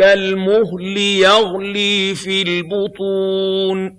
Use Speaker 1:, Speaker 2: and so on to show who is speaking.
Speaker 1: كالمهل يغلي في البطون.